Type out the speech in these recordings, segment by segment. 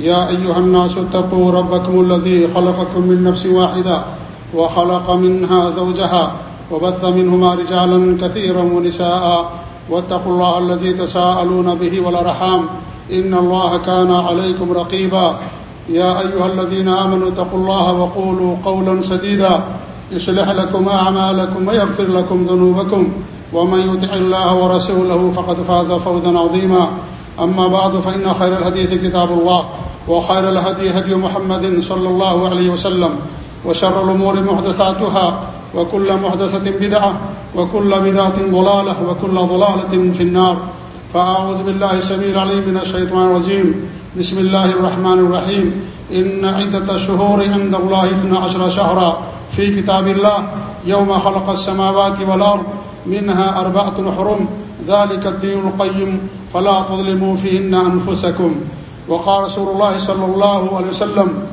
يا أيها الناس اتقوا ربكم الذي خلقكم من نفس واحدة وخلق منها زوجها وبث منهما رجالا كثيرا ونساء واتقوا الله الذي تساءلون به والرحام إن الله كان عليكم رقيبا يا أيها الذين آمنوا اتقوا الله وقولوا قولا سديدا يصلح لكم أعمالكم ويغفر لكم ذنوبكم ومن يطع الله ورسوله فقد فاز فوزا عظيما أما بعد فإن خير الحديث كتاب الله وخير الهدي هدي محمد صلى الله عليه وسلم وشر الأمور محدثاتها وكل محدثة بدعة وكل بدعة ضلالة وكل ضلالة في النار فأعوذ بالله سمير علي من الشيطان الرجيم بسم الله الرحمن الرحيم إن عدة الشهور عند الله اثنى عشر شهرا في كتاب الله يوم خلق السماوات والأرض منها أربعة حرم ذلك الدين القيم فلا تظلموا فيهن أنفسكم وقال رسول الله صلى الله عليه وسلم،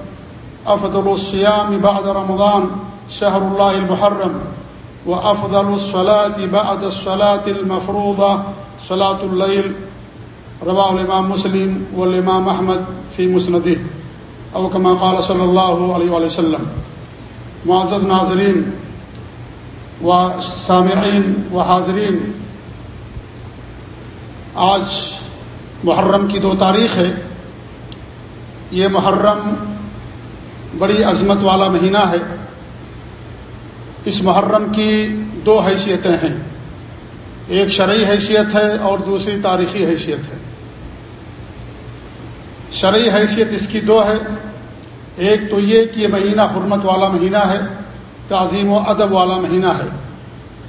أفضل الصيام بعد رمضان شهر الله المحرم، وأفضل الصلاة بعد الصلاة المفروضة صلاة الليل. رواه الإمام مسلم والإمام أحمد في مسنده، أو كما قال صلى الله عليه وسلم. معزز ناظرین و سامعین و حاضرین، آج محرم کی دو تاریخ ہے۔ یہ محرم بڑی عظمت والا مہینہ ہے۔ اس محرم کی دو حیثیتیں ہیں۔ ایک شرعی حیثیت ہے اور دوسری تاریخی حیثیت ہے۔ شرعی حیثیت اس کی دو ہے۔ ایک تو یہ کہ یہ مہینہ حرمت والا مہینہ ہے، تعظیم و ادب والا مہینہ ہے۔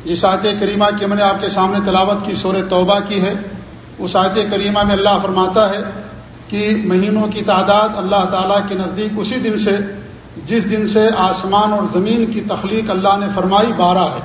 جس آیت کریمہ کی میں نے آپ کے سامنے تلاوت کی سور توبہ کی ہے، اس آیت کریمہ میں اللہ فرماتا ہے کہ مہینوں کی تعداد اللہ تعالیٰ کے نزدیک اسی دن سے، جس دن سے آسمان اور زمین کی تخلیق اللہ نے فرمائی، بارہ ہے۔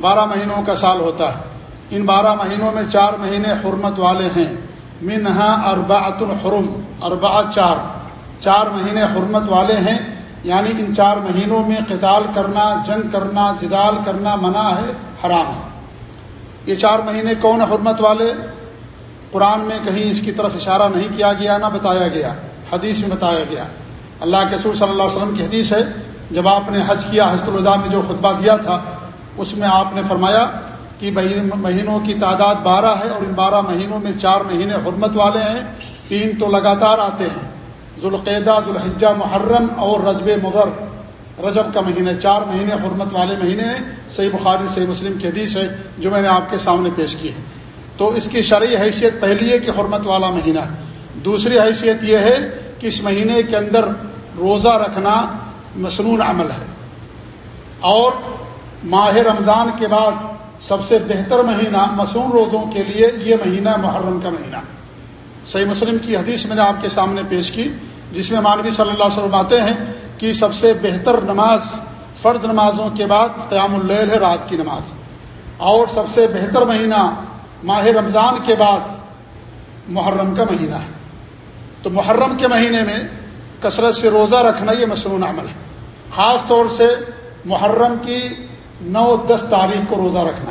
بارہ مہینوں کا سال ہوتا ہے۔ ان بارہ مہینوں میں چار مہینے حرمت والے ہیں۔ منہا اربعت الحرم اربع چار۔ چار مہینے حرمت والے ہیں یعنی ان چار مہینوں میں قتال کرنا، جنگ کرنا، جدال کرنا منع ہے، حرام ہے۔ یہ چار مہینے کون حرمت والے؟ قرآن میں کہیں اس کی طرف اشارہ نہیں کیا گیا، نہ بتایا گیا، حدیث میں بتایا گیا۔ اللہ کے سور صلی اللہ علیہ وسلم کی حدیث ہے، جب آپ نے حج کیا حضرت الوداع میں جو خطبہ دیا تھا، اس میں آپ نے فرمایا کہ مہینوں کی تعداد بارہ ہے اور ان بارہ مہینوں میں چار مہینے حرمت والے ہیں، تین تو لگاتار آتے ہیں۔ ذوالقیدہ ذوالحجہ، محرم اور رجب مغر رجب کا مہینہ چار مہینے، حرمت والے مہینے ہیں۔ صحیح بخاری، صحیح مسلم کی حدیث ہے، جو میں نے آپ کے سامنے پیش کی ہے۔ تو اس کی شرعی حیثیت پہلی ہے کہ حرمت والا مہینہ دوسری حیثیت یہ ہے کہ اس مہینے کے اندر روزہ رکھنا مصنون عمل ہے۔ اور ماہ رمضان کے بعد سب سے بہتر مہینہ مصنون روزوں کے لیے یہ مہینہ محرم کا مہینہ۔ صحیح مسلم کی حدیث میں نے آپ کے سامنے پیش کی، جس میں مانوی صلی اللہ علیہ وسلم آتے ہیں کہ سب سے بہتر نماز فرض نمازوں کے بعد قیام اللیل ہے، رات کی نماز۔ اور سب سے بہتر مہینہ ماہ رمضان کے بعد محرم کا مہینہ ہے۔ تو محرم کے مہینے میں کثرت سے روزہ رکھنا یہ مصنون عمل ہے۔ خاص طور سے محرم کی نو دس تاریخ کو روزہ رکھنا،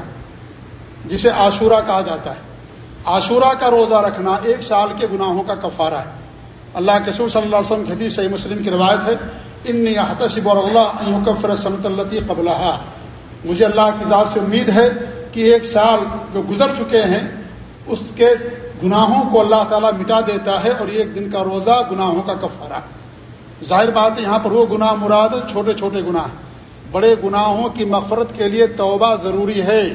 جسے عاشورہ کہا جاتا ہے۔ عاشورہ کا روزہ رکھنا ایک سال کے گناہوں کا کفارہ ہے۔ اللہ کے سور صلی اللہ علیہ وسلم کی حدیث صحیح مسلم کی روایت ہے ان حتشب اور اللہ کفر سمت اللہ مجھے اللہ کی ذات سے امید ہے کہ ایک سال جو گزر چکے ہیں، اس کے گناہوں کو اللہ تعالیٰ مٹا دیتا ہے اور ایک دن کا روزہ گناہوں کا کفارہ۔ ظاہر بات ہے، یہاں پر وہ گناہ مراد چھوٹے چھوٹے گناہ۔ بڑے گناہوں کی مغفرت کے لیے توبہ ضروری ہے۔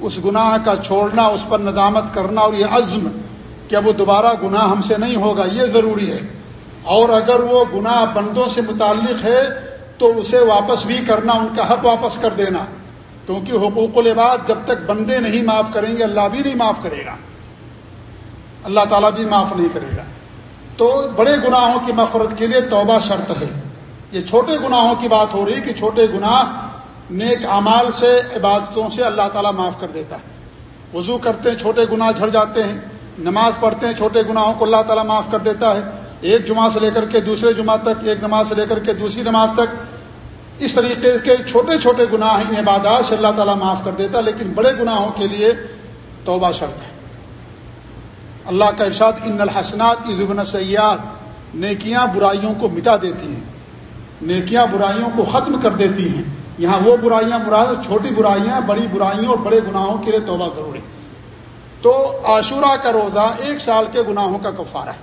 اس گناہ کا چھوڑنا، اس پر ندامت کرنا اور یہ عزم کہ اب وہ دوبارہ گناہ ہم سے نہیں ہوگا، یہ ضروری ہے۔ اور اگر وہ گناہ بندوں سے متعلق ہے، تو اسے واپس بھی کرنا، ان کا حق واپس کر دینا۔ کیونکہ حقوق العباد جب تک بندے نہیں معاف کریں گے، اللہ بھی نہیں معاف کرے گا۔ اللہ تعالیٰ بھی معاف نہیں کرے گا۔ تو بڑے گناہوں کی مفرت کے لیے توبہ شرط ہے۔ یہ چھوٹے گناہوں کی بات ہو رہی کہ چھوٹے گناہ نیک اعمال سے، عبادتوں سے اللہ تعالیٰ معاف کر دیتا ہے۔ وضو کرتے ہیں، چھوٹے گناہ جھڑ جاتے ہیں۔ نماز پڑھتے ہیں، چھوٹے گناہوں کو اللہ تعالیٰ معاف کر دیتا ہے۔ ایک جمعہ سے لے کر کے دوسرے جمعہ تک، ایک نماز سے لے کر کے دوسری نماز تک اس طریقے کے چھوٹے چھوٹے گناہ ان عبادات سے اللہ تعالیٰ معاف کر دیتا لیکن بڑے گناہوں کے لیے توبہ شرط ہے۔ اللہ کا ارشاد، ان الحسنات کی سیاحت نیکیاں برائیوں کو مٹا دیتی ہیں، نیکیاں برائیوں کو ختم کر دیتی ہیں۔ یہاں وہ برائیاں مراد چھوٹی برائیاں، بڑی برائیوں اور بڑے گناہوں کے لیے توبہ ضروری تو عاشورہ کا روزہ ایک سال کے گناہوں کا کفارہ ہے۔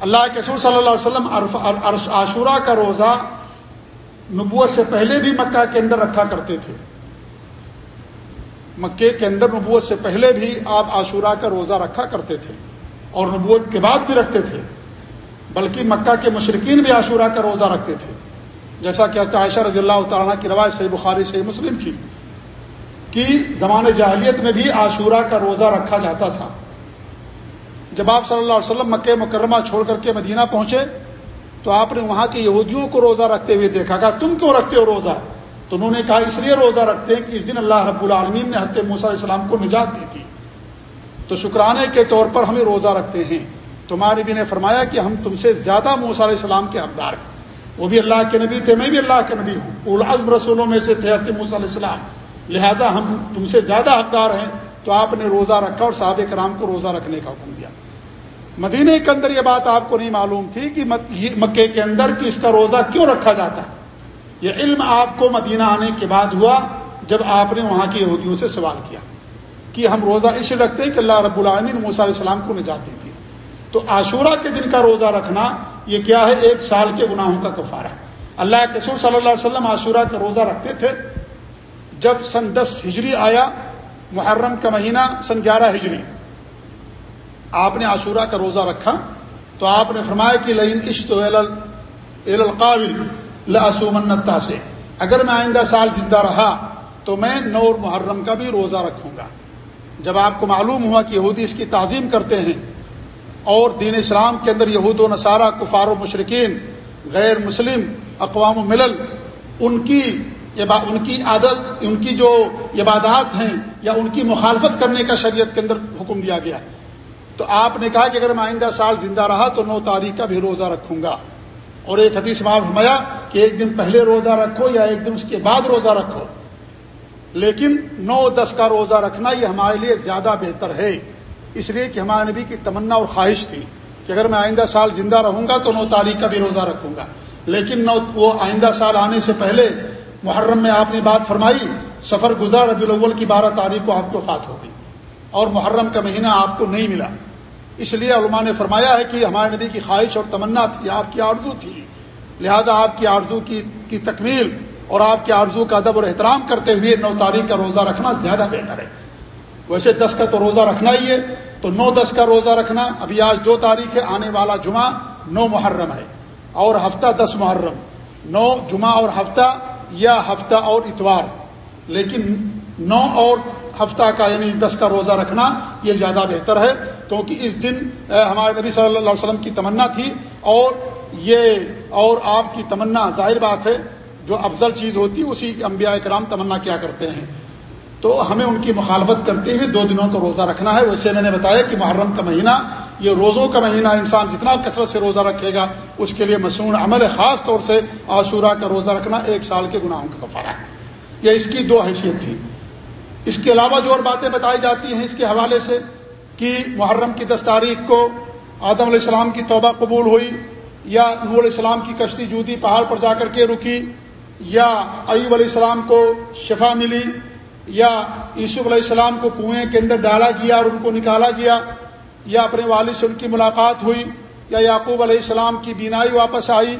اللہ کے سور صلی اللہ علیہ وسلم عاشورہ کا روزہ نبوت سے پہلے بھی مکہ کے اندر رکھا کرتے تھے۔ مکے کے اندر نبوت سے پہلے بھی آپ عاشورہ کا روزہ رکھا کرتے تھے اور نبوت کے بعد بھی رکھتے تھے، بلکہ مکہ کے مشرقین بھی عاشورہ کا روزہ رکھتے تھے۔ جیسا کہ عائشہ رضی اللہ تعالیٰ کی روایت صحیح بخاری، صحیح مسلم کی، کہ زمان جاہلیت میں بھی عاشورہ کا روزہ رکھا جاتا تھا۔ جب آپ صلی اللہ علیہ وسلم مکہ مکرمہ چھوڑ کر کے مدینہ پہنچے تو آپ نے وہاں کے یہودیوں کو روزہ رکھتے ہوئے دیکھا کہا، تم کیوں رکھتے ہو روزہ؟ تو انہوں نے کہا، اس لیے روزہ رکھتے ہیں کہ اس دن اللہ رب العالمین نے حضرت موسیٰ علیہ السلام کو نجات دی تھی۔ تو شکرانے کے طور پر ہمیں روزہ رکھتے ہیں۔ تمہارے بھی نے فرمایا کہ ہم تم سے زیادہ موسیٰ علیہ السلام کے حقدار ہیں۔ وہ بھی اللہ کے نبی تھے، میں بھی اللہ کے نبی ہوں۔ العزم رسولوں میں سے تھے حضرت موسیٰ علیہ السلام۔ لہٰذا ہم تم سے زیادہ حقدار ہیں۔ تو آپ نے روزہ رکھا اور صحابہ کرام کو روزہ رکھنے کا حکم دیا۔ مدینے کے اندر یہ بات آپ کو نہیں معلوم تھی کہ مکے کے اندر کہ اس کا روزہ کیوں رکھا جاتا ہے؟ یہ علم آپ کو مدینہ آنے کے بعد ہوا جب آپ نے وہاں کی یہودیوں سے سوال کیا کہ ہم روزہ اس لیے رکھتے ہیں کہ اللہ رب العالمین موسیٰ علیہ السلام کو نجات دی تھی تو عاشورہ کے دن کا روزہ رکھنا یہ کیا ہے؟ ایک سال کے گناہوں کا کفارہ ہے۔ اللہ کے رسول صلی اللہ علیہ وسلم عاشورہ کا روزہ رکھتے تھے۔ جب سن دس ہجری آیا، محرم کا مہینہ، سن گیارہ ہجری۔ آپ نے عاشورہ کا روزہ رکھا تو آپ نے فرمایا کہ لین عشت القابل لسومنتا سے اگر میں آئندہ سال زندہ رہا تو میں نور محرم کا بھی روزہ رکھوں گا۔ جب آپ کو معلوم ہوا کہ یہودی اس کی تعظیم کرتے ہیں اور دین اسلام کے اندر یہود و نصارہ، کفار و مشرقین غیر مسلم، اقوام و ملل، ان کی ان کی عادت، ان کی جو عبادات ہیں یا ان کی مخالفت کرنے کا شریعت کے اندر حکم دیا گیا۔ تو آپ نے کہا کہ اگر میں آئندہ سال زندہ رہا تو نو تاریخ کا بھی روزہ رکھوں گا۔ اور ایک حدیث معاف فرمایا کہ ایک دن پہلے روزہ رکھو یا ایک دن اس کے بعد روزہ رکھو۔ لیکن نو دس کا روزہ رکھنا یہ ہمارے لیے زیادہ بہتر ہے۔ اس لیے کہ ہمارے نبی کی تمنا اور خواہش تھی کہ اگر میں آئندہ سال زندہ رہوں گا تو نو تاریخ کا بھی روزہ رکھوں گا۔ لیکن نو وہ آئندہ سال آنے سے پہلے محرم میں آپ نے بات فرمائی، سفر گزار ربی الاول کی بارہ تاریخ کو آپ کو فات ہوگی اور محرم کا مہینہ آپ کو نہیں ملا۔ اس لیے علماء نے فرمایا ہے کہ ہمارے نبی کی خواہش اور تمنا تھی، آپ کی آرزو تھی۔ لہذا آپ کی آرزو کی کی تکمیل اور آپ کی آرزو کا ادب اور احترام کرتے ہوئے نو تاریخ کا روزہ رکھنا زیادہ بہتر ہے۔ ویسے دس کا تو روزہ رکھنا ہی ہے، تو نو دس کا روزہ رکھنا، ابھی آج دو تاریخ ہے، آنے والا جمعہ نو محرم ہے اور ہفتہ دس محرم۔ نو جمعہ اور ہفتہ یا ہفتہ اور اتوار۔ لیکن نو اور ہفتہ کا یعنی دس کا روزہ رکھنا یہ زیادہ بہتر ہے، کیونکہ اس دن ہمارے نبی صلی اللہ علیہ وسلم کی تمنا تھی اور یہ اور آپ کی تمنا ظاہر بات ہے، جو افضل چیز ہوتی اسی انبیاء کرام تمنا کیا کرتے ہیں۔ تو ہمیں ان کی مخالفت کرتے ہوئے دو دنوں کا روزہ رکھنا ہے۔ ویسے میں نے بتایا کہ محرم کا مہینہ، یہ روزوں کا مہینہ انسان جتنا کثرت سے روزہ رکھے گا، اس کے لیے مصنوع عمل ہے خاص طور سے عاشورہ کا روزہ رکھنا ایک سال کے گناہوں کا کفارہ ہے۔ یہ اس کی دو حیثیت تھی۔ اس کے علاوہ جو اور باتیں بتائی جاتی ہیں اس کے حوالے سے کہ محرم کی دس تاریخ کو آدم علیہ السلام کی توبہ قبول ہوئی یا نور علیہ السلام کی کشتی جودی پہاڑ پر جا کر کے رکی یا ایوب علیہ السلام کو شفا ملی یا یوسف علیہ السلام کو کنویں کے اندر ڈالا گیا اور ان کو نکالا گیا یا اپنے والد سے ان کی ملاقات ہوئی یا یعقوب علیہ السلام کی بینائی واپس آئی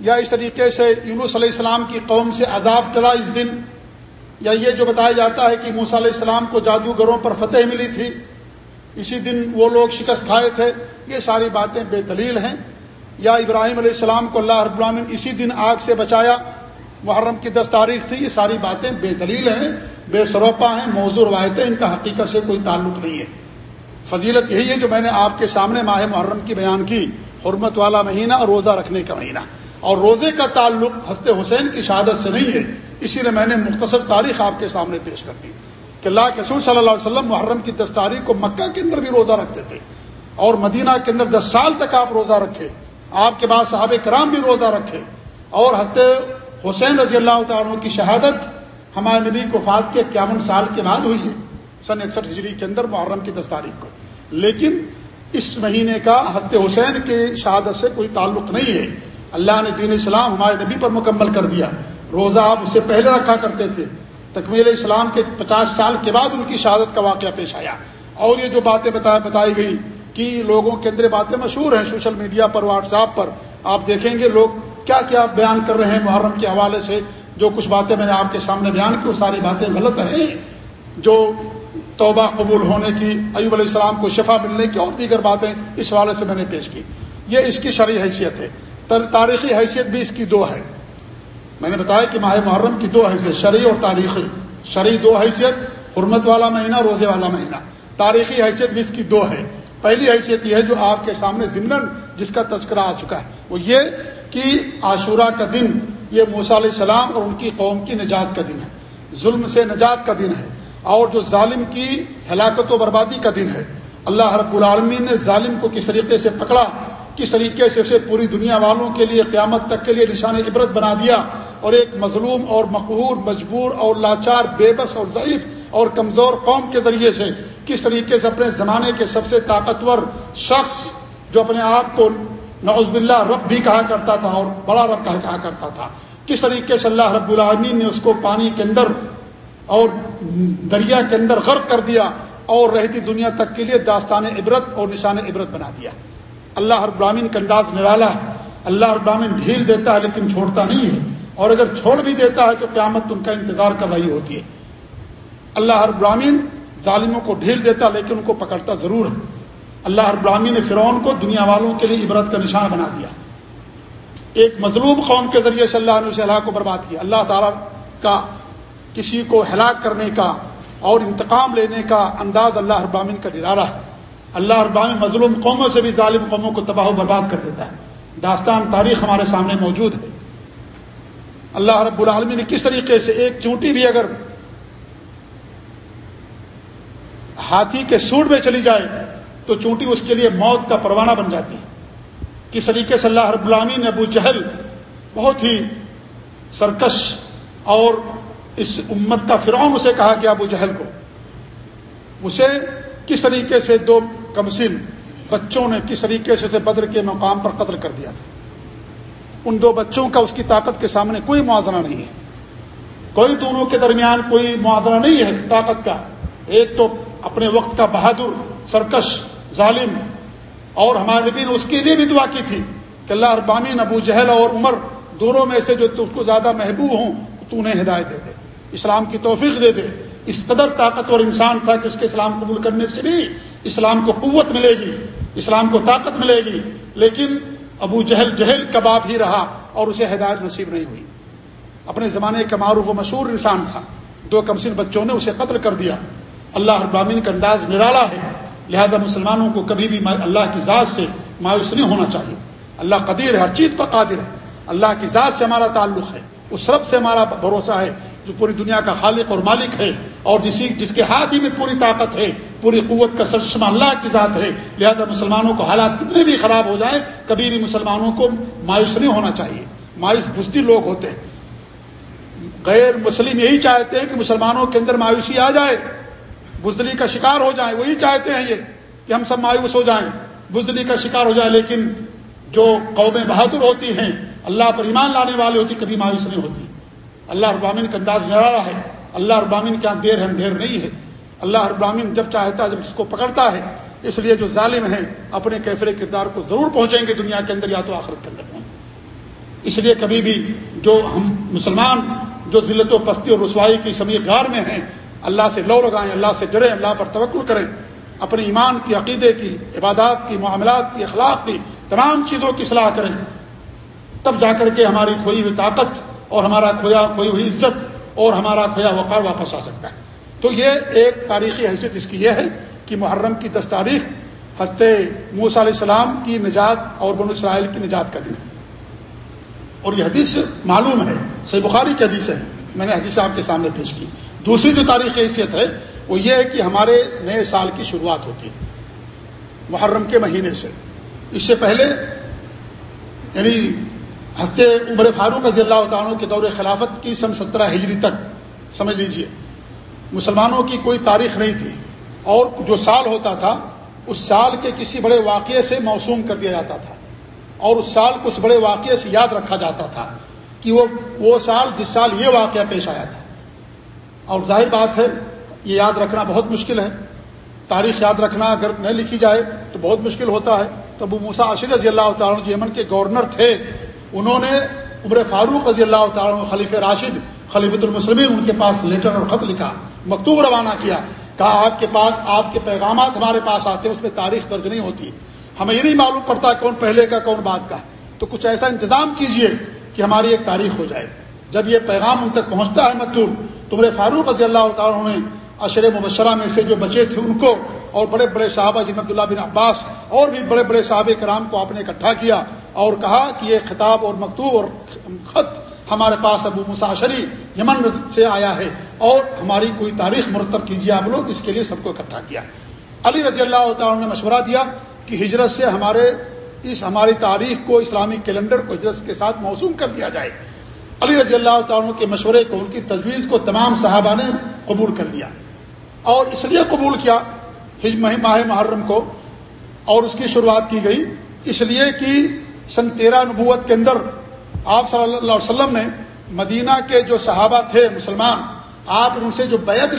یا اس طریقے سے یونس علیہ السلام کی قوم سے عذاب ٹلا اس دن یا یہ جو بتایا جاتا ہے کہ موسیٰ علیہ السلام کو جادوگروں پر فتح ملی تھی، اسی دن وہ لوگ شکست کھائے تھے، یہ ساری باتیں بے دلیل ہیں۔ یا ابراہیم علیہ السلام کو اللہ رب العالمین اسی دن آگ سے بچایا، محرم کی دس تاریخ تھی، یہ ساری باتیں بے دلیل ہیں، بے سروپا ہیں، موضوع روایتیں، ان کا حقیقت سے کوئی تعلق نہیں ہے۔ فضیلت یہی ہے جو میں نے آپ کے سامنے ماہ محرم کی بیان کی، حرمت والا مہینہ اور روزہ رکھنے کا مہینہ۔ اور روزے کا تعلق حضرت حسین کی شہادت سے نہیں ہے۔ اسی لیے میں نے مختصر تاریخ آپ کے سامنے پیش کر دی کہ اللہ کے رسول صلی اللہ علیہ وسلم محرم کی دس تاریخ کو مکہ کے اندر بھی روزہ رکھتے تھے اور مدینہ کے اندر دس سال تک آپ روزہ رکھے، آپ کے بعد صحاب کرام بھی روزہ رکھے اور حضرت حسین رضی اللہ تعالیٰ کی شہادت ہمارے نبی کو فات کے اکیاون سال کے بعد ہوئی ہے، سن اکسٹھ ہجری کے اندر محرم کی دس تاریخ کو۔ لیکن اس مہینے کا حضرت حسین کے شہادت سے کوئی تعلق نہیں ہے۔ اللہ نے دین اسلام ہمارے نبی پر مکمل کر دیا۔ روزہ آپ اس سے پہلے رکھا کرتے تھے۔ تکمیل اسلام کے پچاس سال کے بعد ان کی شہادت کا واقعہ پیش آیا۔ اور یہ جو باتیں بتائی گئی کہ لوگوں کے اندر باتیں مشہور ہیں سوشل میڈیا پر، واٹس ایپ پر، آپ دیکھیں گے لوگ کیا کیا بیان کر رہے ہیں محرم کے حوالے سے۔ جو کچھ باتیں میں نے آپ کے سامنے بیان کی، وہ ساری باتیں غلط ہیں۔ جو توبہ قبول ہونے کی، ایوب علیہ السلام کو شفا ملنے کی اور دیگر باتیں اس حوالے سے میں نے پیش کی۔ یہ اس کی شرعی حیثیت ہے۔ تاریخی حیثیت بھی اس کی دو ہے۔ میں نے بتایا کہ ماہ محرم کی دو حیثیت، شرعی اور تاریخی۔ شرعی دو حیثیت، حرمت والا مہینہ، روزے والا مہینہ۔ تاریخی حیثیت بھی اس کی دو ہے۔ پہلی حیثیت یہ ہے جو آپ کے سامنے ضمن جس کا تذکرہ آ چکا ہے، وہ یہ کہ عاشورہ کا دن یہ موسا علیہ السلام اور ان کی قوم کی نجات کا دن ہے۔ ظلم سے نجات کا دن ہے۔ اور جو ظالم کی ہلاکت و بربادی کا دن ہے۔ اللہ رب العالمین نے ظالم کو کس طریقے سے پکڑا؟ کس طریقے سے اسے پوری دنیا والوں کے لیے قیامت تک کے لیے نشان عبرت بنا دیا اور ایک مظلوم اور مقبور مجبور اور لاچار، بے بس اور ضعیف اور کمزور قوم کے ذریعے سے کس طریقے سے اپنے زمانے کے سب سے طاقتور شخص جو اپنے آپ کو نوز باللہ رب بھی کہا کرتا تھا اور بڑا رب کہا کرتا تھا، کس طریقے سے اللہ رب العالمین نے اس کو پانی کے اندر اور دریا کے اندر غرق کر دیا اور رہتی دنیا تک کے لیے داستان عبرت اور نشان عبرت بنا دیا۔ اللہ ہر براہین کا انداز نرالا ہے۔ اللہ ہر براہین ڈھیل دیتا ہے لیکن چھوڑتا نہیں ہے۔ اور اگر چھوڑ بھی دیتا ہے تو قیامت ان کا انتظار کر رہی ہوتی ہے۔ اللہ ہر براہین ظالموں کو ڈھیل دیتا لیکن ان کو پکڑتا ضرور ہے۔ اللہ ہر براہین نے فرعون کو دنیا والوں کے لیے عبرت کا نشان بنا دیا۔ ایک مظلوم قوم کے ذریعے سے اللہ نے اسے اللہ کو برباد کیا۔ اللہ تعالیٰ کا کسی کو ہلاک کرنے کا اور انتقام لینے کا انداز اللہ ابامن کا نرارا ہے۔ اللہ ابامن مظلوم قوموں سے بھی ظالم قوموں کو تباہ و برباد کر دیتا ہے۔ داستان، تاریخ ہمارے سامنے موجود ہے۔ اللہ رب العالمی نے کس طریقے سے ایک چونٹی بھی اگر ہاتھی کے سوٹ میں چلی جائے، تو چونٹی اس کے لیے موت کا پروانہ بن جاتی ہے۔ کس طریقے سے اللہ رب العالمین نے ابو جہل بہت ہی سرکش اور اس امت کا فرعون، اسے کہا کہ ابو جہل کو۔ اسے کس طریقے سے دو کمسن بچوں نے کس طریقے سے اسے بدر کے مقام پر قتل کر دیا تھا؟ ان دو بچوں کا اس کی طاقت کے سامنے کوئی موازنہ نہیں ہے۔ کوئی دونوں کے درمیان کوئی موازنہ نہیں ہے طاقت کا۔ ایک تو اپنے وقت کا بہادر، سرکش، ظالم۔ اور ہمارے نبی نے اس کے لیے بھی دعا کی تھی کہ اللہ اربامین ابو جہل اور عمر دونوں میں سے جو اس کو زیادہ محبوب ہوں تو انہیں ہدایت دے دے۔ اسلام کی توفیق دے دے۔ اس قدر طاقتور انسان تھا کہ اس کے اسلام قبول کرنے سے بھی اسلام کو قوت ملے گی، اسلام کو طاقت ملے گی، لیکن ابو جہل جہل کباب ہی رہا اور اسے ہدایت نصیب نہیں ہوئی۔ اپنے زمانے کا معروف و مشہور انسان تھا۔ دو کمسن بچوں نے اسے قتل کر دیا۔ اللہ ابامین کا انداز نرالا ہے۔ لہذا مسلمانوں کو کبھی بھی اللہ کی ذات سے مایوس نہیں ہونا چاہیے۔ اللہ قدیر ہے، ہر چیز پر قادر ہے۔ اللہ کی ذات سے ہمارا تعلق ہے۔ اس رب سے ہمارا بھروسہ ہے۔ جو پوری دنیا کا خالق اور مالک ہے اور جسی جس کے ہاتھ ہی میں پوری طاقت ہے، پوری قوت کا سرشمہ اللہ کی ذات ہے، لہذا مسلمانوں کو حالات کتنے بھی خراب ہو جائیں، کبھی بھی مسلمانوں کو مایوس نہیں ہونا چاہیے۔ مایوس بزدی لوگ ہوتے ہیں۔ غیر مسلم یہی چاہتے ہیں کہ مسلمانوں کے اندر مایوسی آ جائے۔ بزدلی کا شکار ہو جائیں، وہی چاہتے ہیں یہ کہ ہم سب مایوس ہو جائیں۔ بزدلی کا شکار ہو جائے، لیکن جو قومیں بہادر ہوتی ہیں، اللہ پر ایمان لانے والے ہوتی، کبھی مایوس نہیں ہوتی۔ اللہ ابامین کا انداز نرالا ہے۔ اللہ ابامین کیا ہاں دیر ہے دیر نہیں ہے۔ اللہ ابامین جب چاہتا ہے جب اس کو پکڑتا ہے۔ اس لیے جو ظالم ہیں اپنے کیفر کردار کو ضرور پہنچیں گے دنیا کے اندر یا تو آخرت کے اندر۔ پہنچیں اس لیے کبھی بھی جو ہم مسلمان جو ذلت و پستی اور رسوائی کی سمی گار میں ہیں، اللہ سے لو لگائیں، اللہ سے ڈریں، اللہ پر توقل کریں۔ اپنے ایمان کی، عقیدے کی، عبادات کی، معاملات کی، اخلاق کی تمام چیزوں کی صلاح کریں۔ تب جا کر کے ہماری کھوئی ہوئی طاقت اور ہمارا کھویا کھوئی ہوئی عزت اور ہمارا کھویا وقار واپس آ سکتا ہے۔ تو یہ ایک تاریخی حیثیت اس کی یہ ہے کہ محرم کی دس تاریخ ہنستے موس علیہ السلام کی نجات اور بن اسرائیل کی نجات کا دن ہے۔ اور یہ حدیث معلوم ہے، صحیح بخاری کی حدیث ہے۔ میں نے حدیث آپ کے سامنے پیش کی۔ دوسری جو تاریخ حیثیت ہے، وہ یہ ہے کہ ہمارے نئے سال کی شروعات ہوتی ہے، محرم کے مہینے سے۔ اس سے پہلے یعنی ہفتے عمر فاروق رضی اللہ تعالیٰ کے دور خلافت کی سن سترہ ہجری تک، سمجھ لیجیے، مسلمانوں کی کوئی تاریخ نہیں تھی، اور جو سال ہوتا تھا، اس سال کے کسی بڑے واقعے سے موسوم کر دیا جاتا تھا، اور اس سال کو اس بڑے واقعے سے یاد رکھا جاتا تھا کہ وہ وہ سال جس سال یہ واقعہ پیش آیا تھا۔ اور ظاہر بات ہے، یہ یاد رکھنا بہت مشکل ہے۔ تاریخ یاد رکھنا اگر نہ لکھی جائے تو بہت مشکل ہوتا ہے۔ تو ابو موسا عشر رضی اللہ تعالیٰ یمن کے گورنر تھے۔ انہوں نے عمر فاروق رضی اللہ تعالیٰ خلیف راشد، خلیفۃ المسلمین، ان کے پاس لیٹر اور خط لکھا، مکتوب روانہ کیا، کہا، آپ کے پاس، آپ کے پیغامات ہمارے پاس آتے ہیں اس میں تاریخ درج نہیں ہوتی۔ ہمیں یہ نہیں معلوم پڑتا کون پہلے کا، کون بعد کا۔ تو کچھ ایسا انتظام کیجیے کہ ہماری ایک تاریخ ہو جائے۔ جب یہ پیغام ان تک پہنچتا ہے مکتوب، تو عمر فاروق رضی اللہ تعالیٰ نے اشر مبشرہ میں سے جو بچے تھے ان کو اور بڑے بڑے صحابہ جن عبداللہ بن عباس اور بھی بڑے بڑے صحابہ کرام کو آپ نے اکٹھا کیا اور کہا کہ یہ خطاب اور مکتوب اور خط ہمارے پاس ابو مساشری یمن سے آیا ہے اور ہماری کوئی تاریخ مرتب کیجیے آپ لوگ، اس کے لیے سب کو اکٹھا کیا۔ علی رضی اللہ تعالیٰ نے مشورہ دیا کہ ہجرت سے ہمارے اس ہماری تاریخ کو، اسلامی کیلنڈر کو ہجرت کے ساتھ موسوم کر دیا جائے۔ علی رضی اللہ تعالیٰ کے مشورے کو، ان کی تجویز کو تمام صحابہ نے قبول کر لیا۔ اور اس لیے قبول کیا ماہ محرم کو اور اس کی شروعات کی گئی۔ اس لیے کہ سن تیرہ نبوت کے اندر آپ صلی اللہ علیہ وسلم نے مدینہ کے جو صحابہ تھے مسلمان، آپ نے ان سے جو بیعت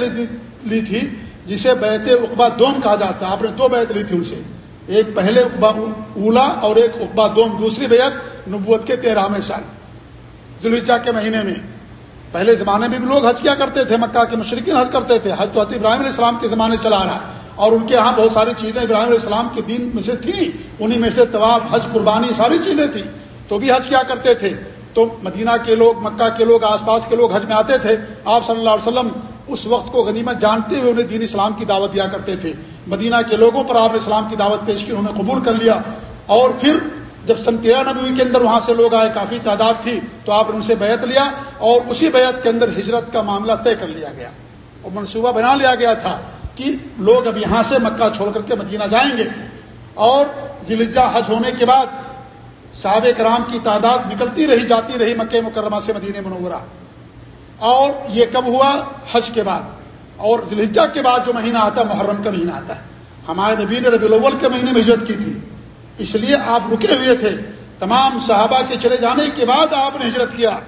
لی تھی جسے بیت اقبا دوم کہا جاتا ہے، آپ نے دو بیعت لی تھی ان سے۔ ایک پہلے اقبا اولا اور ایک اقبا دوم، دوسری بیعت نبوت کے تیرہویں سال ذوالجا کے مہینے میں۔ پہلے زمانے میں بھی لوگ حج کیا کرتے تھے، مکہ کے مشرقین حج کرتے تھے۔ حج تو حت ابراہیم علیہ السلام کے زمانے چلا رہا ہے۔ اور ان کے یہاں بہت ساری چیزیں ابراہیم علیہ السلام کے دین میں سے تھیں۔ انہیں میں سے طواف، حج، قربانی، ساری چیزیں تھیں۔ تو بھی حج کیا کرتے تھے۔ تو مدینہ کے لوگ، مکہ کے لوگ، آس پاس کے لوگ حج میں آتے تھے۔ آپ صلی اللہ علیہ وسلم اس وقت کو غنیمت جانتے ہوئے انہیں دین اسلام کی دعوت دیا کرتے تھے۔ مدینہ کے لوگوں پر آپ نے اسلام کی دعوت پیش کی، انہوں نے قبول کر لیا۔ اور پھر جب سن تیرہ نبی کے اندر وہاں سے لوگ آئے، کافی تعداد تھی، تو آپ نے ان سے بیعت لیا اور اسی بیعت کے اندر ہجرت کا معاملہ طے کر لیا گیا اور منصوبہ بنا لیا گیا تھا کہ لوگ اب یہاں سے مکہ چھوڑ کر کے مدینہ جائیں گے۔ اور ذلجہ حج ہونے کے بعد صحاب کرام کی تعداد نکلتی رہی، جاتی رہی مکہ مکرمہ سے مدینہ منورہ۔ اور یہ کب ہوا؟ حج کے بعد۔ اور ذلحجہ کے بعد جو مہینہ آتا ہے محرم کا مہینہ آتا۔ ہے ہمارے نبی نے ربی الاول کے مہینے میں ہجرت کی تھی۔ اس لیے آپ رکے ہوئے تھے۔ تمام صحابہ کے چلے جانے کے بعد آپ نے ہجرت کیا۔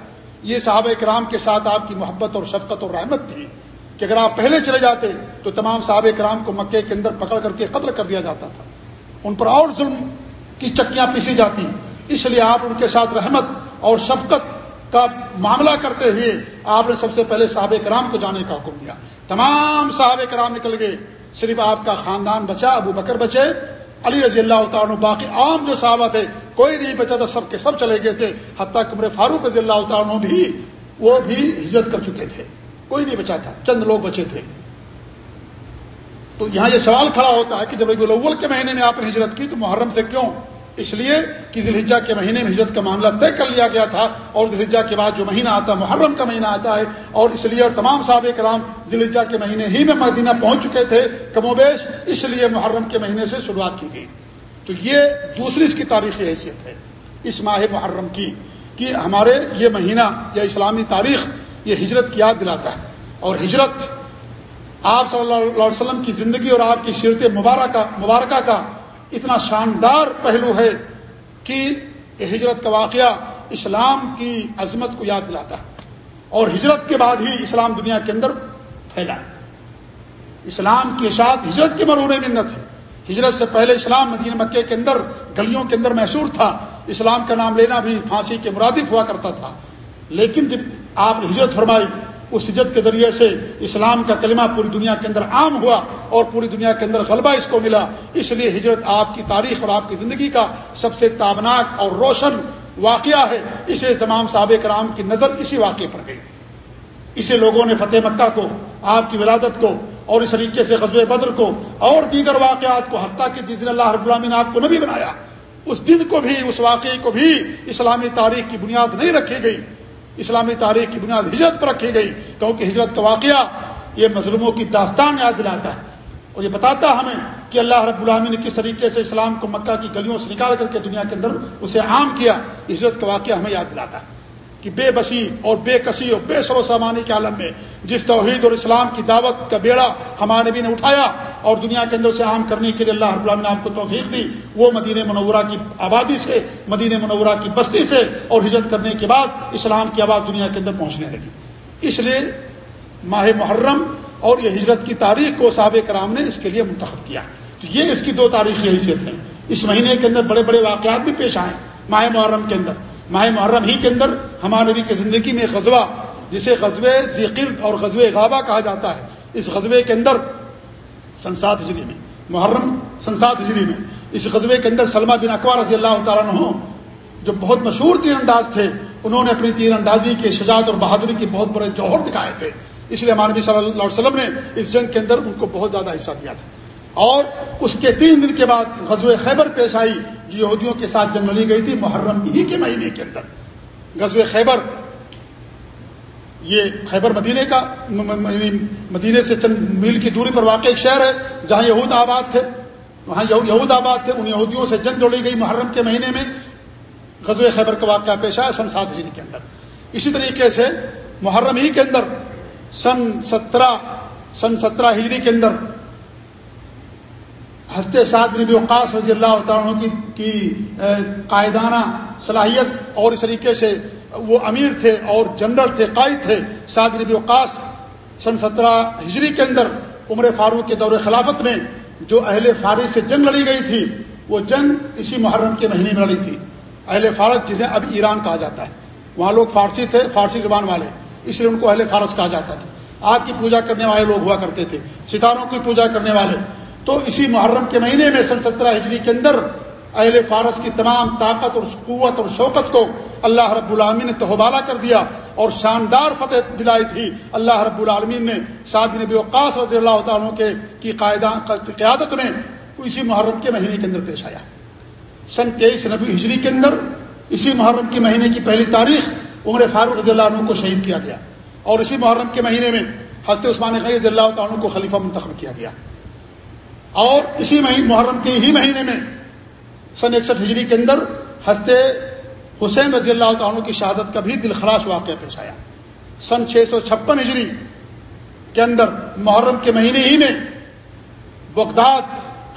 یہ صحابہ کرام کے ساتھ آپ کی محبت اور شفقت اور رحمت تھی کہ اگر آپ پہلے چلے جاتے تو تمام صحابہ کرام کو مکے کے اندر پکڑ کر کے قتل کر دیا جاتا تھا۔ ان پر اور ظلم کی چکیاں پیسی جاتی۔ اس لیے آپ ان کے ساتھ رحمت اور شفقت کا معاملہ کرتے ہوئے آپ نے سب سے پہلے صحابہ کرام کو جانے کا حکم دیا۔ تمام صحابہ کرام نکل گئے۔ صرف آپ کا خاندان بچا، ابو بکر بچے علی رضی اللہ تعالیٰ باقی عام جو صحابہ تھے، کوئی نہیں بچا تھا، سب کے سب چلے گئے تھے، حتیٰ کمر فاروق رضی اللہ تعالیٰ بھی، وہ بھی ہجرت کر چکے تھے۔ کوئی نہیں بچا تھا، چند لوگ بچے تھے۔ تو یہاں یہ سوال کھڑا ہوتا ہے کہ جب ربی الاول کے مہینے میں آپ نے ہجرت کی تو محرم سے کیوں؟ اس لیے کہ ذلحجہ کے مہینے میں ہجرت کا معاملہ طے کر لیا گیا تھا اور ذلحجہ کے بعد جو مہینہ آتا ہے، محرم کا مہینہ آتا ہے اور اس لیے اور تمام صحاب کرام ذلحجہ کے مہینے ہی میں مدینہ پہنچ چکے تھے کم و بیش، اس لیے محرم کے مہینے سے شروعات کی گئی۔ تو یہ دوسری اس کی تاریخی حیثیت ہے، اس ماہ محرم کی، کہ ہمارے یہ مہینہ یا اسلامی تاریخ یہ ہجرت کی یاد دلاتا ہے۔ اور ہجرت آپ صلی اللہ علیہ وسلم کی زندگی اور آپ کی سیرت مبارکہ مبارکہ کا اتنا شاندار پہلو ہے کہ ہجرت کا واقعہ اسلام کی عظمت کو یاد دلاتا ہے اور ہجرت کے بعد ہی اسلام دنیا کے اندر پھیلا اسلام کی اشاعت ہجرت کی مرور منت ہے۔ ہجرت سے پہلے اسلام مدینہ مکے کے اندر گلیوں کے اندر محسور تھا۔ اسلام کا نام لینا بھی پھانسی کے مرادف ہوا کرتا تھا۔ لیکن جب آپ نے ہجرت فرمائی اس ہجرت کے ذریعے سے اسلام کا کلمہ پوری دنیا کے اندر عام ہوا اور پوری دنیا کے اندر غلبہ اس کو ملا۔ اس لیے ہجرت آپ کی تاریخ اور آپ کی زندگی کا سب سے تابناک اور روشن واقعہ ہے۔ اسے تمام صحابہ کرام کی نظر اسی واقعے پر گئی۔ اسے لوگوں نے فتح مکہ کو، آپ کی ولادت کو اور اس طریقے سے غزب بدر کو اور دیگر واقعات کو، حتیٰ کہ جس نے اللہ رب العالمین نے آپ کو نبی بنایا، اس دن کو بھی، اس واقعے کو بھی اسلامی تاریخ کی بنیاد نہیں رکھی گئی۔ اسلامی تاریخ کی بنیاد ہجرت پر رکھی گئی، کیونکہ ہجرت کا واقعہ یہ مظلوموں کی داستان یاد دلاتا ہے۔ اور یہ بتاتا ہمیں کہ اللہ رب العامی نے کس طریقے سے اسلام کو مکہ کی گلیوں سے نکال کر کے دنیا کے اندر اسے عام کیا، ہجرت کا واقعہ ہمیں یاد دلاتا ہے۔ کہ بے بسی اور بے کسی اور بے سر و سامانی کے عالم میں جس توحید اور اسلام کی دعوت کا بیڑا ہمارے نبی نے اٹھایا اور دنیا کے اندر سے عام کرنے کے لیے اللہ رب العالمین نے آپ کو توفیق دی، وہ مدینہ منورہ کی آبادی سے، مدینہ منورہ کی بستی سے اور ہجرت کرنے کے بعد اسلام کی آواز دنیا کے اندر پہنچنے لگی۔ اس لیے ماہ محرم اور یہ ہجرت کی تاریخ کو صحابہ کرام نے اس کے لیے منتخب کیا۔ تو یہ اس کی دو تاریخی حیثیت ہیں۔ اس مہینے کے اندر بڑے بڑے واقعات بھی پیش آئے ماہ محرم کے اندر۔ ماہ محرم ہی کے اندر ہمارے نبی کی زندگی میں غزوہ، جسے غزوے ذکر اور غزوہ غابہ کہا جاتا ہے، اس غزبے کے اندر سنسات ہجری میں، محرم سنسات ہجری میں، اس غزبے کے اندر سلمہ بن اکبر رضی اللہ تعالیٰ عنہ جو بہت مشہور تیر انداز تھے، انہوں نے اپنی تیر اندازی کے شجاعت اور بہادری کے بہت بڑے جوہر دکھائے تھے۔ اس لیے ہمارے نبی صلی اللہ علیہ وسلم نے اس جنگ کے اندر ان کو بہت زیادہ حصہ دیا تھا۔ اور اس کے تین دن کے بعد غزو خیبر پیش آئی، جو یہودیوں کے ساتھ جنگ لی گئی تھی محرم ہی کے مہینے کے اندر۔ غزو خیبر، یہ خیبر مدینے کا یعنی مدینے سے چند میل کی دوری پر واقع ایک شہر ہے جہاں یہود آباد تھے۔ وہاں یہود آباد تھے، ان یہودیوں سے جنگ جوڑی گئی محرم کے مہینے میں۔ غزو خیبر کا واقعہ پیش آیا سن سات ہجری کے اندر۔ اسی طریقے سے محرم ہی کے اندر، سن سترہ سن سترہ ہجری کے اندر ہنستے سات نبی وقاص رضی اللہ تعالیٰ کی کی قائدانہ صلاحیت اور اس طریقے سے وہ امیر تھے اور جنرل تھے، قائد تھے۔ سعد نبی وقاص سن سترہ ہجری کے اندر عمر فاروق کے دور خلافت میں جو اہل فارس سے جنگ لڑی گئی تھی، وہ جنگ اسی محرم کے مہینے میں لڑی تھی۔ اہل فارس جسے اب ایران کہا جاتا ہے۔ وہاں لوگ فارسی تھے، فارسی زبان والے، اس لیے ان کو اہل فارس کہا جاتا تھا۔ آگ کی پوجا کرنے والے لوگ ہوا کرتے تھے، ستاروں کی پوجا کرنے والے۔ تو اسی محرم کے مہینے میں سن سترہ ہجری کے اندر اہل فارس کی تمام طاقت اور قوت اور شوکت کو اللہ رب العالمین نے تہبالا کر دیا اور شاندار فتح دلائی تھی۔ اللہ رب العالمین نے سعد نبی وقاص رضی اللہ تعالیٰ کے کی قیادت میں اسی محرم کے مہینے کے اندر پیش آیا۔ سن تیئیس نبی ہجری کے اندر اسی محرم کے مہینے کی پہلی تاریخ عمر فاروق رضی اللہ عنہ کو شہید کیا گیا اور اسی محرم کے مہینے میں حضرت عثمان غیر رضی اللہ تعالیٰ کو خلیفہ منتخب کیا گیا۔ اور اسی محرم کے ہی مہینے میں سن اکسٹھ ہجری کے اندر حضرت حسین رضی اللہ تعالیٰ کی شہادت کا بھی دل خراش واقعہ پیش آیا۔ سن چھ سو چھپن ہجری کے اندر محرم کے مہینے ہی میں بغداد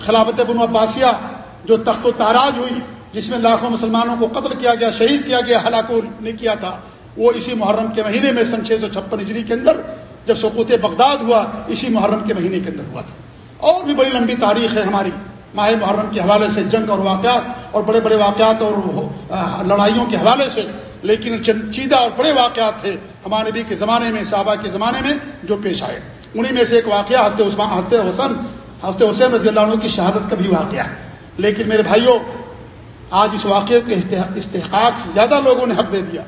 خلافت بن عباسیہ جو تخت و تاراج ہوئی، جس میں لاکھوں مسلمانوں کو قتل کیا گیا، شہید کیا گیا ہلاکو نے کیا تھا، وہ اسی محرم کے مہینے میں سن چھ سو چھپن ہجری کے اندر جب سقوط بغداد ہوا، اسی محرم کے مہینے کے اندر ہوا تھا۔ اور بھی بڑی لمبی تاریخ ہے ہماری۔ ماہ محرم کے حوالے سے جنگ اور واقعات اور بڑے بڑے واقعات اور لڑائیوں کے حوالے سے۔ لیکن چیدہ اور بڑے واقعات تھے ہمارے نبی کے زمانے میں، صحابہ کے زمانے میں جو پیش آئے۔ انہیں میں سے ایک واقعہ حضرت عثمان، حضرت حسن، حضرت حسین رضی اللہ عنہ کی شہادت کا بھی واقعہ۔ لیکن میرے بھائیوں، آج اس واقعے کے استحقاق سے زیادہ لوگوں نے حق دے دیا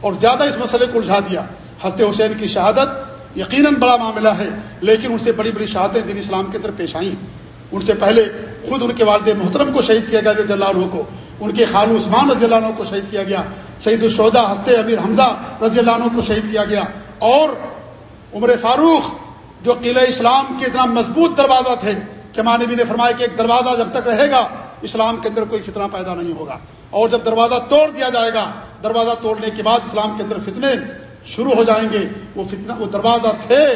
اور زیادہ اس مسئلے کو الجھا دیا۔ حضرت حسین کی شہادت یقیناً بڑا معاملہ ہے، لیکن ان سے بڑی بڑی شہادتیں دین اسلام کے اندر پیش آئیں۔ ان سے پہلے خود ان کے والد محترم کو شہید کیا گیا رضی اللہ عنہ کو، ان کے خالو عثمان رضی اللہ عنہ کو شہید کیا گیا سعید الشہدا ہفتے امیر حمزہ رضی اللہ عنہ کو شہید کیا گیا، اور عمر فاروق جو قلعہ اسلام کے اتنا مضبوط دروازہ تھے کہ مانوی نے فرمایا کہ ایک دروازہ جب تک رہے گا، اسلام کے اندر کوئی فتنہ پیدا نہیں ہوگا۔ اور جب دروازہ توڑ دیا جائے گا، دروازہ توڑنے کے بعد اسلام کے اندر فتنے شروع ہو جائیں گے۔ وہ فتنہ وہ دروازہ تھے،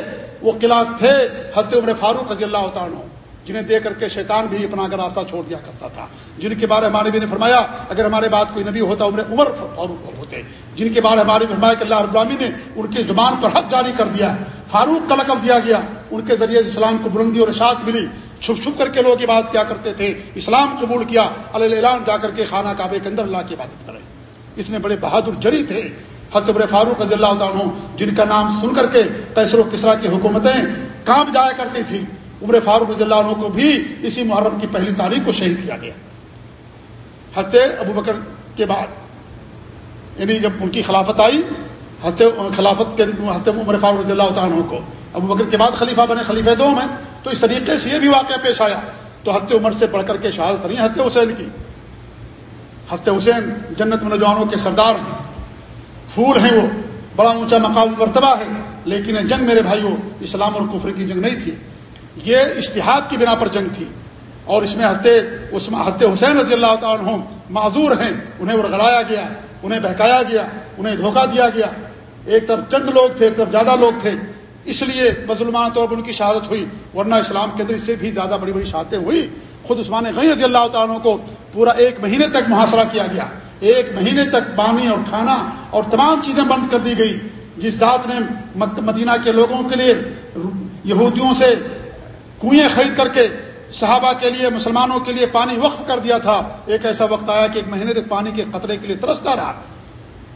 وہ قلعہ تھے۔ حضرت عمر فاروق رضی اللہ تعالیٰ جنہیں دے کر کے شیطان بھی اپنا اگر راستہ چھوڑ دیا کرتا تھا۔ جن کے بارے ہمارے بھی نے فرمایا، اگر ہمارے بات کوئی نبی ہوتا، عمر عمر فاروق ہوتے۔ جن کے بارے ہمارے فرمایا کہ اللہ ابرامی نے ان کی زبان پر حق جاری کر دیا فاروق کا لقب دیا گیا۔ ان کے ذریعے اسلام کو بلندی اور اشاعت ملی۔ چھپ چھپ کر کے لوگ یہ بات کیا کرتے تھے۔ اسلام قبول کیا۔ اللہ اعلان جا کر کے خانہ کعبے کے اندر اللہ کی عبادت کرے۔ اتنے بڑے بہادر جری تھے۔ حضرت فاروق رضی اللہ عنہ، جن کا نام سن کر کے کیسر و کسرا کی حکومتیں کام جایا کرتی تھی عمر فاروق رضی اللہ عنہ کو بھی اسی محرم کی پہلی تاریخ کو شہید کیا گیا۔ ہنستے ابو بکر کے بعد یعنی جب ان کی خلافت آئی ہنستے خلافت کے ہنستے عمر فاروق رضی اللہ عنہ کو، ابو بکر کے بعد خلیفہ بنے، خلیفہ دو میں، تو اس طریقے سے یہ بھی واقعہ پیش آیا۔ تو ہنستے عمر سے پڑھ کر کے شہادت رہی ہنستے حسین کی۔ ہفتے حسین جنت نوجوانوں کے سردار ہیں۔ پھول ہیں وہ۔ بڑا اونچا مقام مرتبہ ہے، لیکن جنگ میرے بھائیوں اسلام اور کفر کی جنگ نہیں تھی۔ یہ اشتہاد کی بنا پر جنگ تھی۔ اور اس میں ہنستے ہنستے حسین رضی اللہ تعالیٰ عنہ معذور ہیں۔ انہیں ورگلایا گیا، انہیں بہکایا گیا، انہیں دھوکہ دیا گیا۔ ایک طرف چند لوگ تھے، ایک طرف زیادہ لوگ تھے۔ اس لیے مظلمان طور پر ان کی شہادت ہوئی، ورنہ اسلام کے اندر اس سے بھی زیادہ بڑی بڑی شہادتیں ہوئی۔ خود عثمان غنی رضی اللہ تعالیٰ کو پورا ایک مہینے تک محاصرہ کیا گیا۔ ایک مہینے تک پانی اور کھانا اور تمام چیزیں بند کر دی گئی۔ جس ذات نے مدینہ کے لوگوں کے لیے یہودیوں سے کنویں خرید کر کے صحابہ کے لیے، مسلمانوں کے لیے پانی وقف کر دیا تھا۔ ایک ایسا وقت آیا کہ ایک مہینے تک پانی کے قطرے کے لیے ترستا رہا۔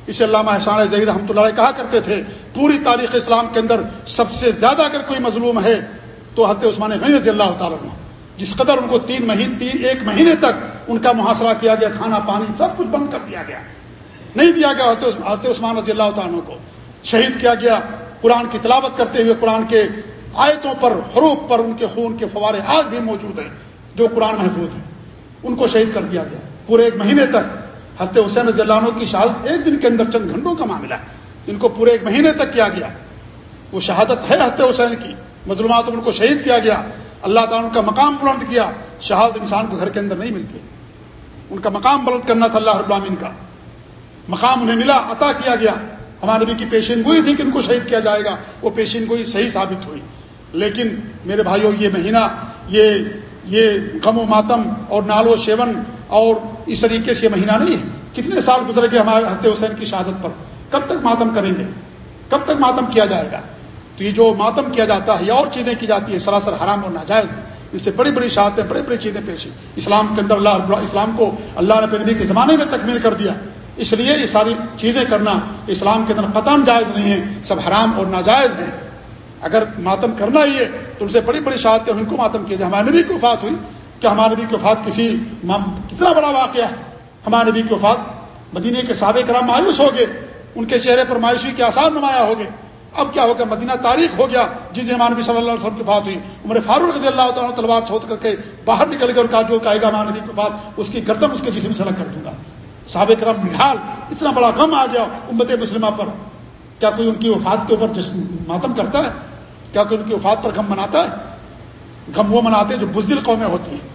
اسے علامہ احسان ظہیر رحمۃ اللہ کہا کرتے تھے، پوری تاریخ اسلام کے اندر سب سے زیادہ اگر کوئی مظلوم ہے تو حضرت عثمان غنی رضی اللہ تعالیٰ جس قدر ان کو تین مہینے تین ایک مہینے تک ان کا محاصرہ کیا گیا، کھانا، پانی، سب کچھ بند کر دیا گیا۔ نہیں دیا گیا حضرت عثمان رضی اللہ تعالیٰ کو۔ شہید کیا گیا۔ قرآن کی تلاوت کرتے ہوئے قرآن کے آیتوں پر، حروف پر ان کے خون کے فوارے آج بھی موجود ہیں، جو قرآن محفوظ ہیں۔ ان کو شہید کر دیا گیا۔ پورے ایک مہینے تک حضرت حسین رضی اللہ عنہ کی شہادت ایک دن کے اندر چند گھنٹوں کا معاملہ ہے۔ ان کو پورے ایک مہینے تک کیا گیا۔ وہ شہادت ہے حضرت حسین کی۔ مظلومات ان کو شہید کیا گیا۔ اللہ تعالیٰ ان کا مقام بلند کیا، شہادت انسان کو گھر کے اندر نہیں ملتی۔ ان کا مقام بلند کرنا تھا اللہ رب العالمین کا۔ مقام انہیں ملا، عطا کیا گیا۔ ہمارے نبی کی پیشین گوئی تھی کہ ان کو شہید کیا جائے گا، وہ پیشین گوئی صحیح ثابت ہوئی۔ لیکن میرے بھائیوں، یہ مہینہ، یہ یہ غم و ماتم اور نال و شیون اور اس طریقے سے یہ مہینہ نہیں ہے۔ کتنے سال گزرے گے ہمارے حضرت حسین کی شہادت پر۔ کب تک ماتم کریں گے؟ کب تک ماتم کیا جائے گا؟ تو یہ جو ماتم کیا جاتا ہے یا اور چیزیں کی جاتی ہیں، سراسر حرام اور ناجائز ہے اس سے بڑی بڑی شہادتیں، بڑی بڑی چیزیں پیش اسلام کے اندر اللہ اسلام کو اللہ نے نبی کے زمانے میں تکمیل کر دیا۔ اس لیے یہ ساری چیزیں کرنا اسلام کے اندر قطم جائز نہیں ہے سب حرام اور ناجائز ہیں۔ اگر ماتم کرنا ہی ہے، تو ان سے بڑی بڑی شہادتیں ان کو ماتم کیا جائے ہمارے نبی کی وفات ہوئی۔ کیا ہمارے نبی کی وفات کسی کتنا بڑا واقعہ ہے؟ ہمارے نبی کی وفات مدینے کے سابق کرام مایوس ہو گئے۔ ان کے چہرے پر مایوسی کے آسان نمایاں ہو گئے۔ اب کیا ہو گیا؟ مدینہ تاریخ ہو گیا، جس ہمارے نبی صلی اللہ علیہ وسلم کی بات ہوئی، عمر فاروق رضی اللہ تعالیٰ تلوار چھوڑ کر کے باہر نکل گئے اور کہا، جو کہے گا ہمارے نبی کی بات اس کی گردم اس کے جسم سے الگ کر دوں گا۔ صحابہ کرم نحال اتنا بڑا غم آ گیا امت مسلمہ پر۔ کیا کوئی ان کی وفات کے اوپر ماتم کرتا ہے؟ کیا کوئی ان کی وفات پر غم مناتا ہے؟ غم وہ مناتے جو بزدل قومیں ہوتی ہیں،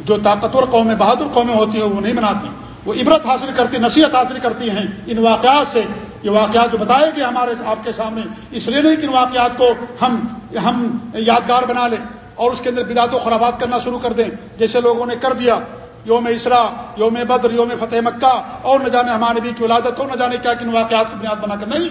جو طاقتور قومیں، بہادر قومیں ہوتی ہیں، وہ نہیں مناتی۔ وہ عبرت حاصل کرتی، نصیحت حاصل کرتی ہیں ان واقعات سے۔ یہ واقعات جو بتائے گئے ہمارے آپ کے سامنے، اس لیے نہیں کہ ان واقعات کو ہم ہم یادگار بنا لیں اور اس کے اندر بدعت و خرابات کرنا شروع کر دیں، جیسے لوگوں نے کر دیا، یوم اسرا، یوم بدر، یوم فتح مکہ، اور نہ جانے ہمارے نبی کی ولادت، اور نہ جانے کیا کن واقعات کو بنیاد بنا کر۔ نہیں،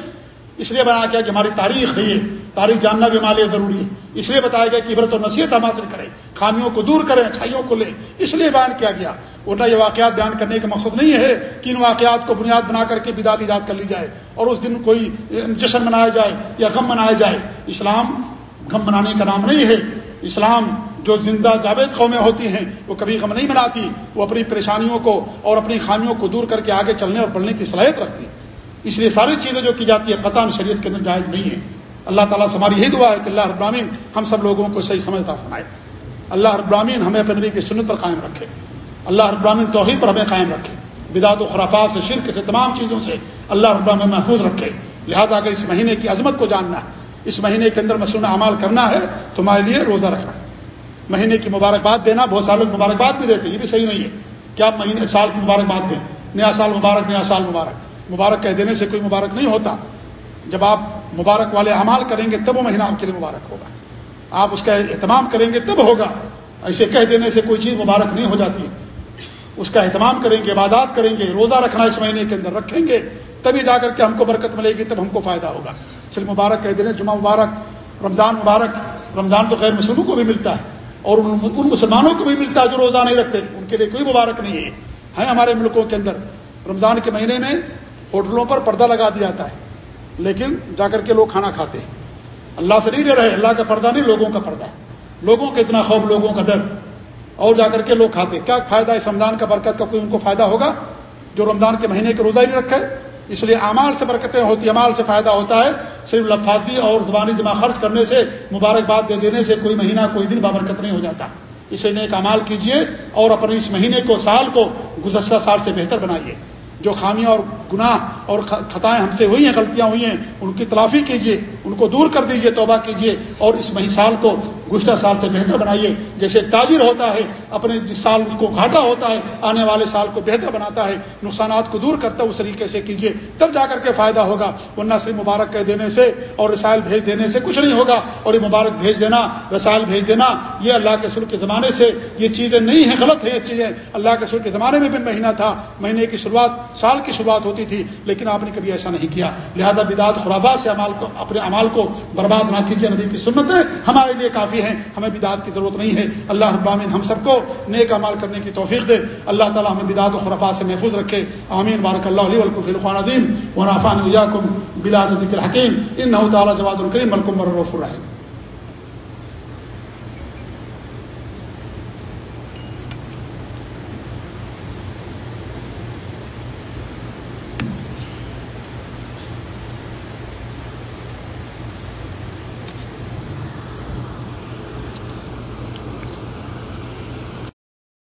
اس لیے بنا کیا کہ ہماری تاریخ ہے، تاریخ جاننا بھی ہمارے لیے ضروری ہے۔ اس لیے بتایا گیا کہ عبرت و نصیحت ہم حاصل کریں، خامیوں کو دور کریں، اچھائیوں کو لیں۔ اس لیے بیان کیا گیا۔ ورنہ یہ واقعات بیان کرنے کا مقصد نہیں ہے کہ ان واقعات کو بنیاد بنا کر کے بداد ایجاد کر لی جائے اور اس دن کوئی جشن منایا جائے یا غم منایا جائے۔ اسلام غم منانے کا نام نہیں ہے۔ اسلام جو زندہ جاوید قومیں ہوتی ہیں، وہ کبھی غم نہیں مناتی۔ وہ اپنی پریشانیوں کو اور اپنی خامیوں کو دور کر کے آگے چلنے اور پڑھنے کی صلاحیت رکھتی اس لیے ساری چیزیں جو کی جاتی ہے قطع شریعت کے اندر جائز نہیں ہے اللہ تعالیٰ سے ہماری یہی دعا ہے کہ اللہ ابراہین ہم سب لوگوں کو صحیح سمجھتا فرمائے۔ اللہ ابراہین ہمیں اپنے نبی کی سنت پر قائم رکھے۔ اللہ ابراہین توحید پر ہمیں قائم رکھے۔ بدعت و خرافات سے، شرک سے، تمام چیزوں سے اللہ ابراہین محفوظ رکھے۔ لہٰذا اگر اس مہینے کی عظمت کو جاننا ہے، اس مہینے کے اندر مصنوع اعمال کرنا ہے، تو ہمارے لیے روزہ رکھنا۔ مہینے کی مبارکباد دینا، بہت سال لوگ مبارکباد بھی دیتے یہ بھی صحیح نہیں ہے۔ کیا مہینے، سال کی مبارکباد دیں؟ نیا سال مبارک، نیا سال مبارک۔ مبارک کہہ دینے سے کوئی مبارک نہیں ہوتا۔ جب آپ مبارک والے اعمال کریں گے، تب وہ مہینہ آپ کے لیے مبارک ہوگا۔ آپ اس کا اہتمام کریں گے، تب ہوگا۔ ایسے کہہ دینے سے کوئی چیز مبارک نہیں ہو جاتی۔ اس کا اہتمام کریں گے، عبادات کریں گے، روزہ رکھنا اس مہینے کے اندر رکھیں گے، تبھی جا کر کے ہم کو برکت ملے گی، تب ہم کو فائدہ ہوگا۔ صرف مبارک کہہ دینے جمعہ مبارک، رمضان مبارک، رمضان تو غیر مسلموں کو بھی ملتا ہے، اور ان مسلمانوں کو بھی ملتا ہے جو روزہ نہیں رکھتے، ان کے لیے کوئی مبارک نہیں ہے۔ ہیں ہمارے ملکوں کے اندر۔ رمضان کے مہینے میں ہوٹلوں پر پردہ لگا دیا جاتا ہے، لیکن جا کر کے لوگ کھانا کھاتے ہیں۔ اللہ سے نہیں ڈر رہے اللہ کا پردہ نہیں، لوگوں کا پردہ۔ لوگوں کا اتنا خوف، لوگوں کا ڈر۔ اور جا کر کے لوگ کھاتے کیا فائدہ اس رمضان کا برکت کا کوئی ان کو فائدہ ہوگا جو رمضان کے مہینے کے روزہ ہی نہیں رکھے اس لیے اعمال سے برکتیں ہوتی امال سے فائدہ ہوتا ہے۔ صرف لفاظی اور زبانی جمع خرچ کرنے سے، مبارکباد دے دینے سے کوئی مہینہ، کوئی دن بابرکت نہیں ہو جاتا۔ اس لیے نیک امال کیجیے اور اپنے اس مہینے کو، سال کو گزشتہ سال سے بہتر بنائیے۔ جو خامیاں اور گناہ اور خطائیں ہم سے ہوئی ہیں، غلطیاں ہوئی ہیں، ان کی تلافی کیجیے ان کو دور کر دیجیے توبہ کیجیے اور اس مہی سال کو گزشتہ سال سے بہتر بنائیے۔ جیسے تاجر ہوتا ہے، اپنے جس سال کو گھاٹا ہوتا ہے، آنے والے سال کو بہتر بناتا ہے، نقصانات کو دور کرتا ہے، اس طریقے سے کیجیے تب جا کر کے فائدہ ہوگا۔ ورنہ صرف مبارک کہہ دینے سے اور رسائل بھیج دینے سے کچھ نہیں ہوگا۔ اور یہ مبارک بھیج دینا، رسائل بھیج دینا، یہ اللہ کے سر کے زمانے سے یہ چیزیں نہیں ہیں، غلط ہے یہ چیزیں اللہ کے سر کے زمانے میں بھی مہینہ تھا، مہینے کی شروعات سال کی شروعات ہوتی تھی، لیکن آپ نے کبھی ایسا نہیں کیا۔ لہذا بدعت خرابات سے عمال کو، اپنے امال کو برباد نہ کیجیے نبی کی سنتیں ہمارے لیے کافی ہیں، ہمیں بدعت کی ضرورت نہیں ہے۔ اللہ ابامین ہم سب کو نیک امال کرنے کی توفیق دے۔ اللہ تعالیٰ ہمیں بدعت و خرافات سے محفوظ رکھے۔ آمین۔ بارک اللہ علیہ ولکف الخوان عدیم ونافان وجاکم بلا ذکر حکیم ان تعالیٰ جواد الکریم، ملکم مرف الرحیم۔